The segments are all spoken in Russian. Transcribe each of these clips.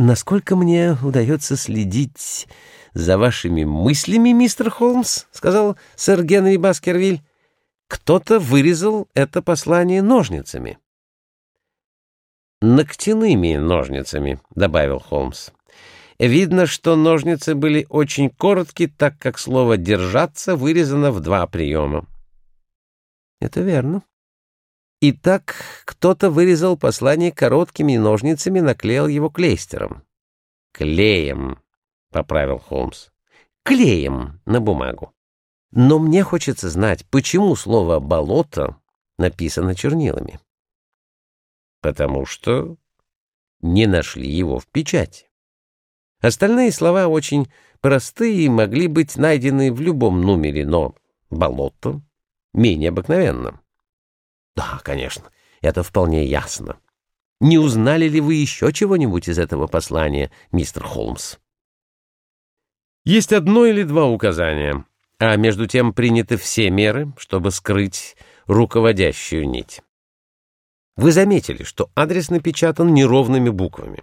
«Насколько мне удается следить за вашими мыслями, мистер Холмс?» — сказал сэр Генри Баскервиль. «Кто-то вырезал это послание ножницами». «Ногтяными ножницами», — добавил Холмс. «Видно, что ножницы были очень короткие, так как слово «держаться» вырезано в два приема». «Это верно», Итак, кто-то вырезал послание короткими ножницами и наклеил его клейстером. «Клеем», — поправил Холмс. «Клеем на бумагу. Но мне хочется знать, почему слово «болото» написано чернилами. Потому что не нашли его в печати. Остальные слова очень простые и могли быть найдены в любом номере, но «болото» менее обыкновенно. Да, конечно, это вполне ясно. Не узнали ли вы еще чего-нибудь из этого послания, мистер Холмс? Есть одно или два указания, а между тем приняты все меры, чтобы скрыть руководящую нить. Вы заметили, что адрес напечатан неровными буквами.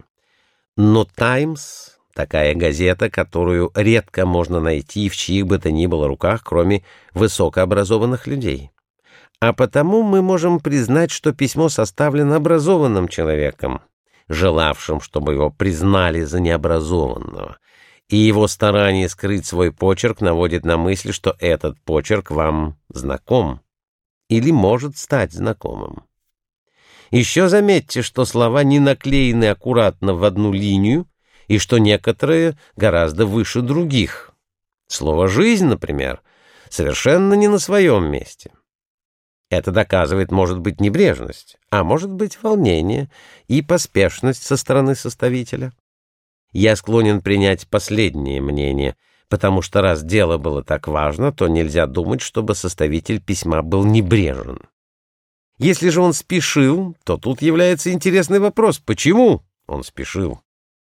Но «Таймс» — такая газета, которую редко можно найти в чьих бы то ни было руках, кроме высокообразованных людей а потому мы можем признать, что письмо составлено образованным человеком, желавшим, чтобы его признали за необразованного, и его старание скрыть свой почерк наводит на мысль, что этот почерк вам знаком или может стать знакомым. Еще заметьте, что слова не наклеены аккуратно в одну линию, и что некоторые гораздо выше других. Слово «жизнь», например, совершенно не на своем месте. Это доказывает, может быть, небрежность, а может быть, волнение и поспешность со стороны составителя. Я склонен принять последнее мнение, потому что раз дело было так важно, то нельзя думать, чтобы составитель письма был небрежен. Если же он спешил, то тут является интересный вопрос, почему он спешил?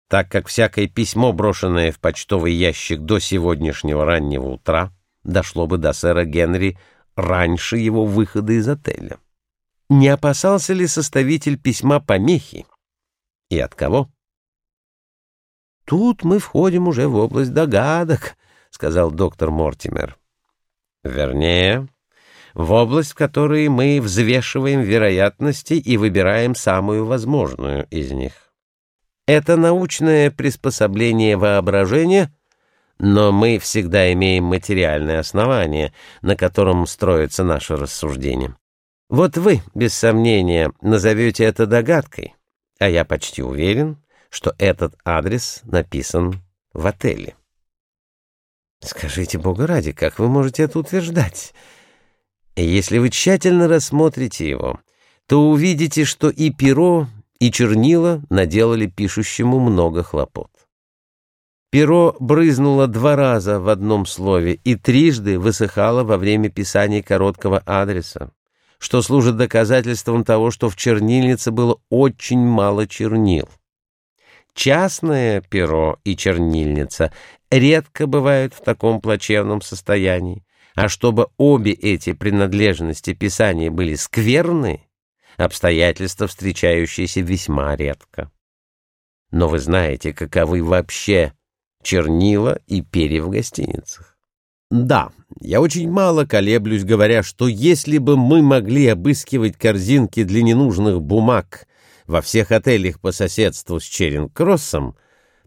Так как всякое письмо, брошенное в почтовый ящик до сегодняшнего раннего утра, дошло бы до сэра Генри раньше его выхода из отеля. Не опасался ли составитель письма помехи? И от кого? «Тут мы входим уже в область догадок», — сказал доктор Мортимер. «Вернее, в область, в которой мы взвешиваем вероятности и выбираем самую возможную из них. Это научное приспособление воображения — но мы всегда имеем материальное основание, на котором строится наше рассуждение. Вот вы, без сомнения, назовете это догадкой, а я почти уверен, что этот адрес написан в отеле. Скажите, Бога ради, как вы можете это утверждать? Если вы тщательно рассмотрите его, то увидите, что и перо, и чернила наделали пишущему много хлопот. Перо брызнуло два раза в одном слове и трижды высыхало во время писания короткого адреса, что служит доказательством того, что в чернильнице было очень мало чернил. Частное перо и чернильница редко бывают в таком плачевном состоянии, а чтобы обе эти принадлежности писания были скверны, обстоятельства, встречающиеся весьма редко. Но вы знаете, каковы вообще чернила и перья в гостиницах. Да, я очень мало колеблюсь, говоря, что если бы мы могли обыскивать корзинки для ненужных бумаг во всех отелях по соседству с Черинг-Кроссом,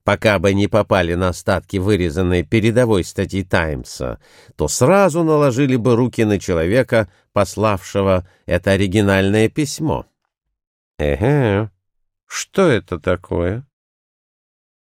пока бы не попали на остатки вырезанной передовой статьи «Таймса», то сразу наложили бы руки на человека, пославшего это оригинальное письмо. Эге, что это такое?